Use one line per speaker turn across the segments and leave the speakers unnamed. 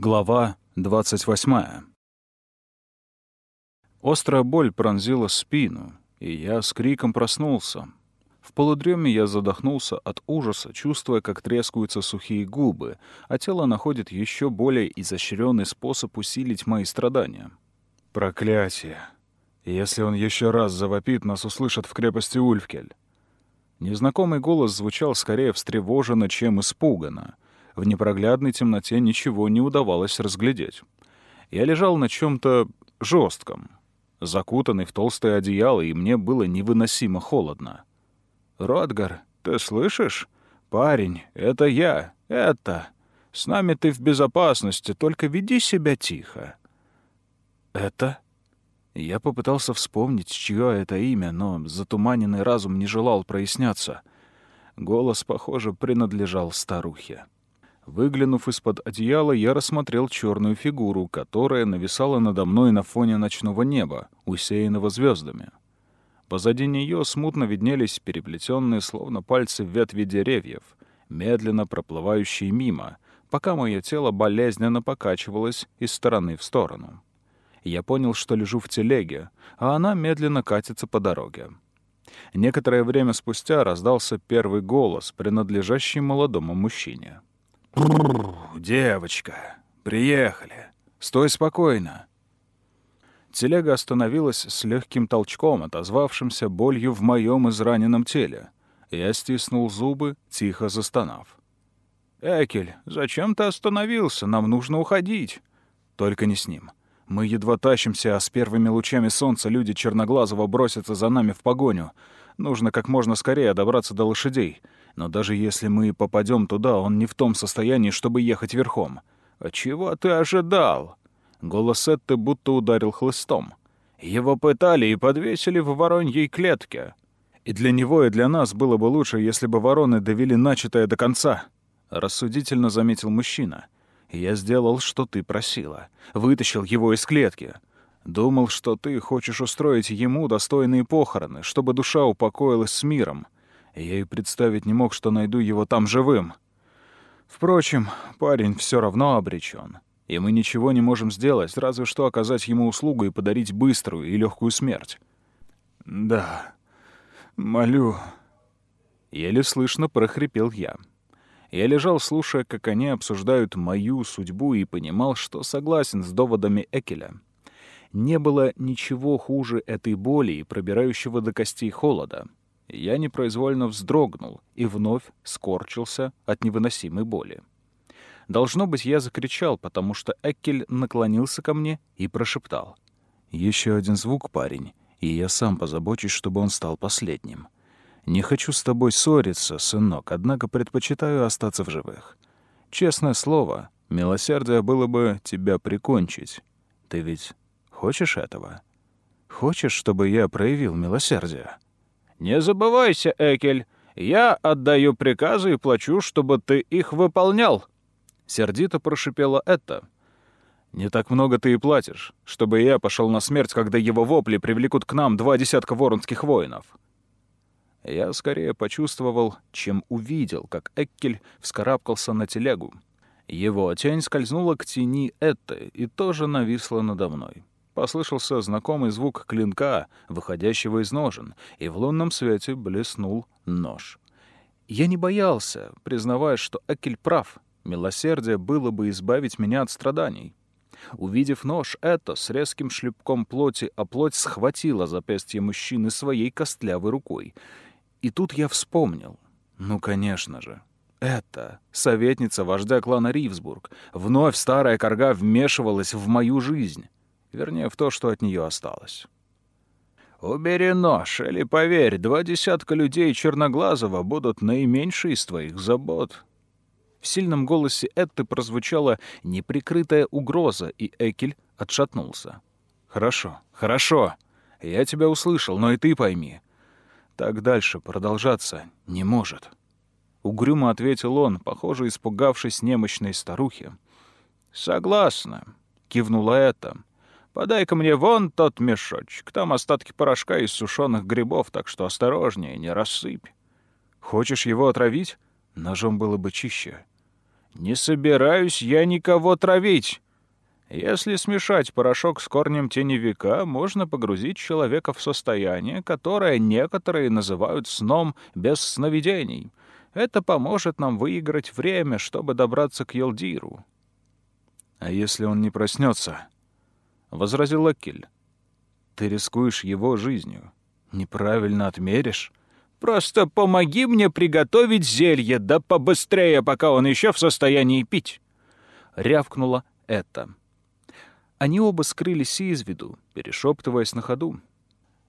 Глава 28. Острая боль пронзила спину, и я с криком проснулся. В полудреме я задохнулся от ужаса, чувствуя, как трескаются сухие губы, а тело находит еще более изощренный способ усилить мои страдания. Проклятие! Если он еще раз завопит, нас услышат в крепости Ульфкель. Незнакомый голос звучал скорее встревоженно, чем испуганно — в непроглядной темноте ничего не удавалось разглядеть. Я лежал на чем-то жестком, закутанный в толстое одеяло, и мне было невыносимо холодно. «Ротгар, ты слышишь? Парень, это я, это. С нами ты в безопасности, только веди себя тихо». «Это?» Я попытался вспомнить, чье это имя, но затуманенный разум не желал проясняться. Голос, похоже, принадлежал старухе. Выглянув из-под одеяла, я рассмотрел черную фигуру, которая нависала надо мной на фоне ночного неба, усеянного звездами. Позади нее смутно виднелись переплетенные, словно пальцы ветви деревьев, медленно проплывающие мимо, пока мое тело болезненно покачивалось из стороны в сторону. Я понял, что лежу в телеге, а она медленно катится по дороге. Некоторое время спустя раздался первый голос, принадлежащий молодому мужчине. «Девочка, приехали. Стой спокойно». Телега остановилась с легким толчком, отозвавшимся болью в моем израненном теле. Я стиснул зубы, тихо застонав. «Экель, зачем ты остановился? Нам нужно уходить». «Только не с ним. Мы едва тащимся, а с первыми лучами солнца люди Черноглазого бросятся за нами в погоню. Нужно как можно скорее добраться до лошадей. Но даже если мы попадем туда, он не в том состоянии, чтобы ехать верхом. А чего ты ожидал? Голос Этты будто ударил хлыстом. Его пытали и подвесили в вороньей клетке. И для него, и для нас было бы лучше, если бы вороны довели начатое до конца. Рассудительно заметил мужчина. Я сделал, что ты просила. Вытащил его из клетки. Думал, что ты хочешь устроить ему достойные похороны, чтобы душа упокоилась с миром. Я и представить не мог, что найду его там живым. Впрочем, парень все равно обречен, и мы ничего не можем сделать, разве что оказать ему услугу и подарить быструю и легкую смерть. Да, молю. Еле слышно прохрипел я. Я лежал, слушая, как они обсуждают мою судьбу, и понимал, что согласен с доводами Экеля. Не было ничего хуже этой боли пробирающего до костей холода — я непроизвольно вздрогнул и вновь скорчился от невыносимой боли. Должно быть, я закричал, потому что Эккель наклонился ко мне и прошептал. «Еще один звук, парень, и я сам позабочусь, чтобы он стал последним. Не хочу с тобой ссориться, сынок, однако предпочитаю остаться в живых. Честное слово, милосердие было бы тебя прикончить. Ты ведь хочешь этого? Хочешь, чтобы я проявил милосердие?» «Не забывайся, Экель, я отдаю приказы и плачу, чтобы ты их выполнял». Сердито прошипела это. «Не так много ты и платишь, чтобы я пошел на смерть, когда его вопли привлекут к нам два десятка воронских воинов». Я скорее почувствовал, чем увидел, как Эккель вскарабкался на телегу. Его тень скользнула к тени Этты и тоже нависла надо мной. Послышался знакомый звук клинка, выходящего из ножен, и в лунном свете блеснул нож. Я не боялся, признавая, что Экель прав. Милосердие было бы избавить меня от страданий. Увидев нож, это с резким шлепком плоти, а плоть схватила запястье мужчины своей костлявой рукой. И тут я вспомнил. Ну, конечно же. Это советница вождя клана Ривсбург. Вновь старая корга вмешивалась в мою жизнь. Вернее, в то, что от нее осталось. «Убери нож, или поверь, два десятка людей Черноглазого будут наименьшие из твоих забот». В сильном голосе Этты прозвучала неприкрытая угроза, и Экель отшатнулся. «Хорошо, хорошо. Я тебя услышал, но и ты пойми. Так дальше продолжаться не может». Угрюмо ответил он, похоже, испугавшись немощной старухи. «Согласна», — кивнула Эта. Подай-ка мне вон тот мешочек. Там остатки порошка из сушеных грибов, так что осторожнее, не рассыпь. Хочешь его отравить? Ножом было бы чище. «Не собираюсь я никого травить!» Если смешать порошок с корнем теневика, можно погрузить человека в состояние, которое некоторые называют сном без сновидений. Это поможет нам выиграть время, чтобы добраться к Елдиру. «А если он не проснется?» — возразил Акиль. «Ты рискуешь его жизнью. Неправильно отмеришь». «Просто помоги мне приготовить зелье, да побыстрее, пока он еще в состоянии пить!» — рявкнула это. Они оба скрылись из виду, перешептываясь на ходу.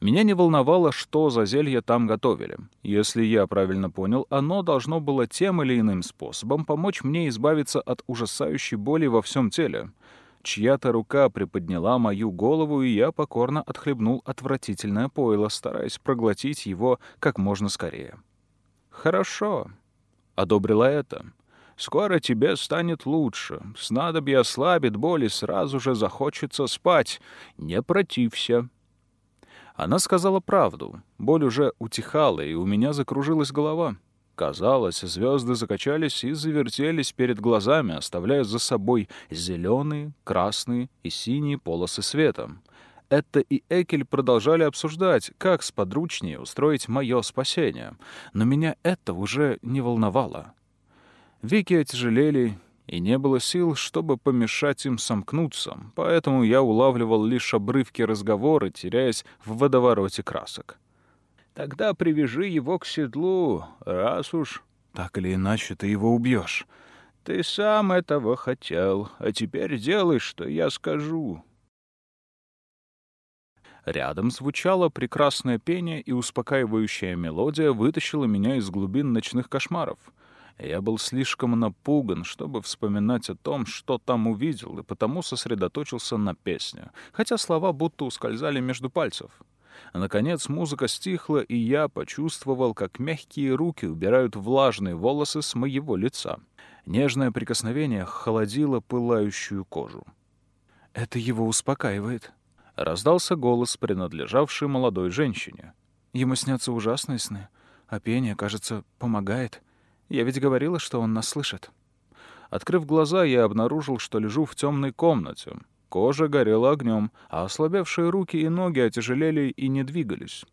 Меня не волновало, что за зелье там готовили. Если я правильно понял, оно должно было тем или иным способом помочь мне избавиться от ужасающей боли во всем теле. Чья-то рука приподняла мою голову, и я покорно отхлебнул отвратительное пойло, стараясь проглотить его как можно скорее. «Хорошо», — одобрила это. Скоро тебе станет лучше. Снадобье ослабит боль, и сразу же захочется спать. Не протився». Она сказала правду. Боль уже утихала, и у меня закружилась голова. Казалось, звезды закачались и завертелись перед глазами, оставляя за собой зеленые, красные и синие полосы света. Это и Экель продолжали обсуждать, как сподручнее устроить мое спасение. Но меня это уже не волновало. Веки отяжелели, и не было сил, чтобы помешать им сомкнуться, поэтому я улавливал лишь обрывки разговора, теряясь в водовороте красок. «Тогда привяжи его к седлу, раз уж...» «Так или иначе ты его убьешь. Ты сам этого хотел, а теперь делай, что я скажу». Рядом звучало прекрасное пение, и успокаивающая мелодия вытащила меня из глубин ночных кошмаров — я был слишком напуган, чтобы вспоминать о том, что там увидел, и потому сосредоточился на песне, хотя слова будто ускользали между пальцев. Наконец музыка стихла, и я почувствовал, как мягкие руки убирают влажные волосы с моего лица. Нежное прикосновение холодило пылающую кожу. «Это его успокаивает», — раздался голос, принадлежавший молодой женщине. «Ему снятся ужасные сны, а пение, кажется, помогает». Я ведь говорила, что он нас слышит. Открыв глаза, я обнаружил, что лежу в темной комнате. Кожа горела огнем, а ослабевшие руки и ноги отяжелели и не двигались.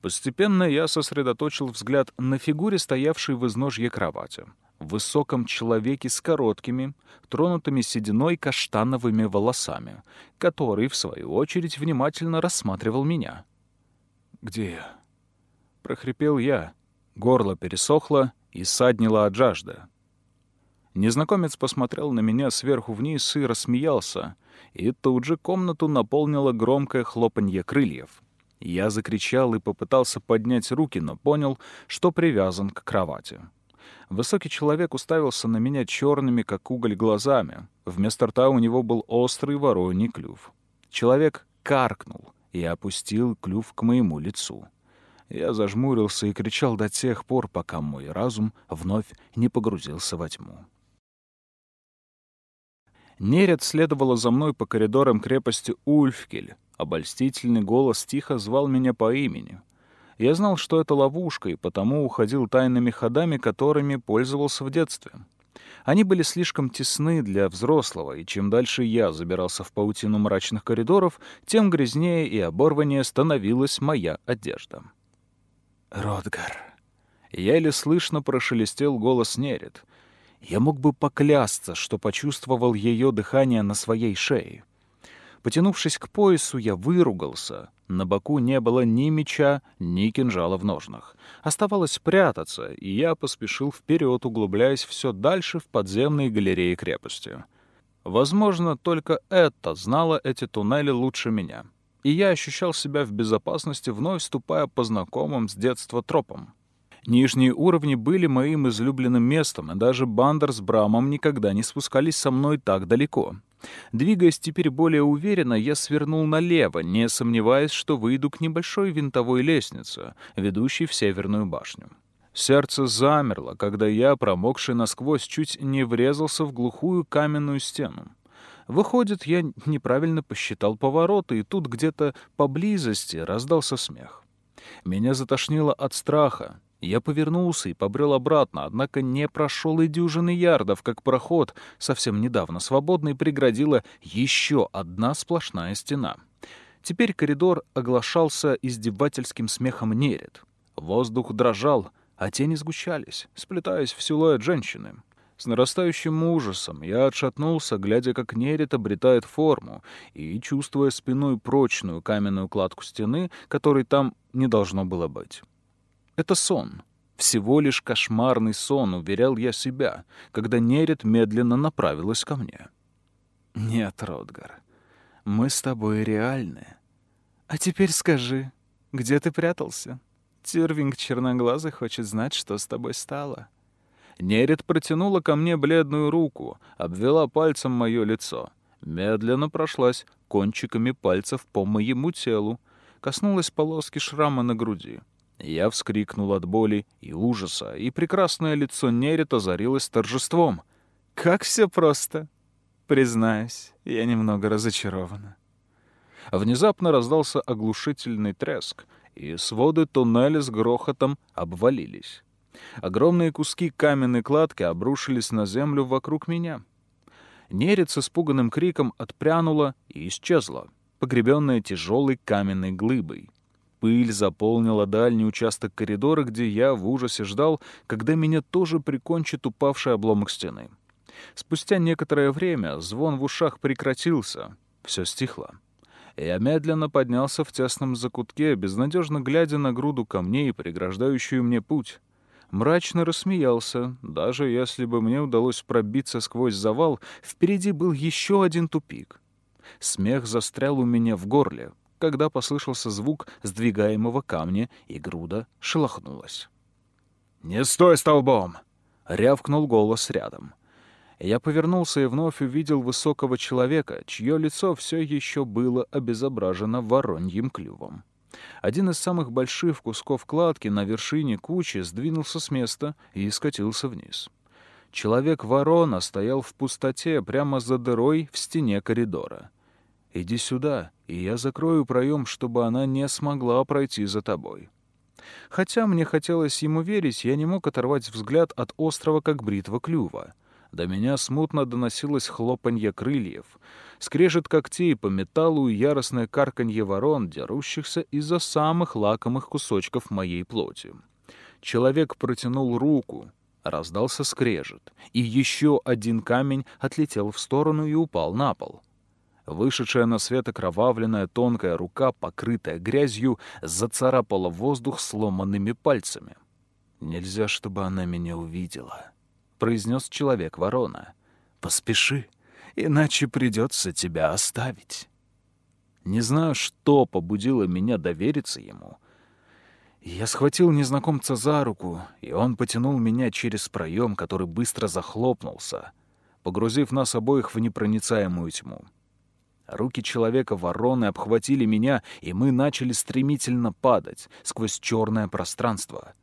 Постепенно я сосредоточил взгляд на фигуре, стоявшей в изножье кровати. В высоком человеке с короткими, тронутыми сединой каштановыми волосами, который, в свою очередь, внимательно рассматривал меня. «Где я?» — прохрипел я. Горло пересохло, и саднила от жажды. Незнакомец посмотрел на меня сверху вниз и рассмеялся, и тут же комнату наполнило громкое хлопанье крыльев. Я закричал и попытался поднять руки, но понял, что привязан к кровати. Высокий человек уставился на меня черными, как уголь, глазами. Вместо рта у него был острый вороний клюв. Человек каркнул и опустил клюв к моему лицу. Я зажмурился и кричал до тех пор, пока мой разум вновь не погрузился во тьму. Неред следовала за мной по коридорам крепости Ульфкель. Обольстительный голос тихо звал меня по имени. Я знал, что это ловушка, и потому уходил тайными ходами, которыми пользовался в детстве. Они были слишком тесны для взрослого, и чем дальше я забирался в паутину мрачных коридоров, тем грязнее и оборваннее становилась моя одежда. Ротгар. Еле слышно прошелестел голос Нерит. Я мог бы поклясться, что почувствовал ее дыхание на своей шее. Потянувшись к поясу, я выругался. На боку не было ни меча, ни кинжала в ножнах. Оставалось прятаться, и я поспешил вперед, углубляясь все дальше в подземные галереи крепости. Возможно, только это знала эти туннели лучше меня и я ощущал себя в безопасности, вновь ступая по знакомым с детства тропам. Нижние уровни были моим излюбленным местом, и даже Бандер с Брамом никогда не спускались со мной так далеко. Двигаясь теперь более уверенно, я свернул налево, не сомневаясь, что выйду к небольшой винтовой лестнице, ведущей в Северную башню. Сердце замерло, когда я, промокший насквозь, чуть не врезался в глухую каменную стену. Выходит, я неправильно посчитал повороты, и тут где-то поблизости раздался смех. Меня затошнило от страха. Я повернулся и побрел обратно, однако не прошел и дюжины ярдов, как проход, совсем недавно свободный, преградила еще одна сплошная стена. Теперь коридор оглашался издевательским смехом неред. Воздух дрожал, а тени сгущались, сплетаясь в силуэт женщины. С нарастающим ужасом я отшатнулся, глядя, как неред обретает форму, и чувствуя спиной прочную каменную кладку стены, которой там не должно было быть. Это сон. Всего лишь кошмарный сон, уверял я себя, когда Нерет медленно направилась ко мне. «Нет, Ротгар, мы с тобой реальны. А теперь скажи, где ты прятался? Тирвинг черноглазый хочет знать, что с тобой стало». Нерет протянула ко мне бледную руку, обвела пальцем мое лицо, медленно прошлась кончиками пальцев по моему телу, коснулась полоски шрама на груди — я вскрикнул от боли и ужаса, и прекрасное лицо Нерит озарилось торжеством. «Как все просто!» «Признаюсь, я немного разочарована». Внезапно раздался оглушительный треск, и своды туннеля с грохотом обвалились. Огромные куски каменной кладки обрушились на землю вокруг меня. Нерит с испуганным криком отпрянула и исчезла, погребенная тяжелой каменной глыбой. Пыль заполнила дальний участок коридора, где я в ужасе ждал, когда меня тоже прикончит упавший обломок стены. Спустя некоторое время звон в ушах прекратился, все стихло. Я медленно поднялся в тесном закутке, безнадежно глядя на груду камней, преграждающую мне путь. Мрачно рассмеялся. Даже если бы мне удалось пробиться сквозь завал, впереди был еще один тупик. Смех застрял у меня в горле когда послышался звук сдвигаемого камня, и груда шелохнулась. «Не стой столбом!» — рявкнул голос рядом. Я повернулся и вновь увидел высокого человека, чье лицо все еще было обезображено вороньим клювом. Один из самых больших кусков кладки на вершине кучи сдвинулся с места и скатился вниз. Человек-ворона стоял в пустоте прямо за дырой в стене коридора — Иди сюда, и я закрою проем, чтобы она не смогла пройти за тобой». Хотя мне хотелось ему верить, я не мог оторвать взгляд от острова, как бритва клюва. До меня смутно доносилось хлопанье крыльев, скрежет когтей по металлу и яростное карканье ворон, дерущихся из-за самых лакомых кусочков моей плоти. Человек протянул руку, раздался скрежет, и еще один камень отлетел в сторону и упал на пол. Вышедшая на свет окровавленная тонкая рука, покрытая грязью, зацарапала воздух сломанными пальцами. «Нельзя, чтобы она меня увидела», — произнес человек-ворона. «Поспеши, иначе придется тебя оставить». Не знаю, что побудило меня довериться ему. Я схватил незнакомца за руку, и он потянул меня через проем, который быстро захлопнулся, погрузив нас обоих в непроницаемую тьму. Руки человека-вороны обхватили меня, и мы начали стремительно падать сквозь черное пространство.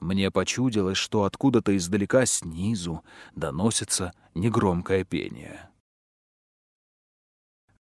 Мне почудилось, что откуда-то издалека снизу доносится негромкое пение.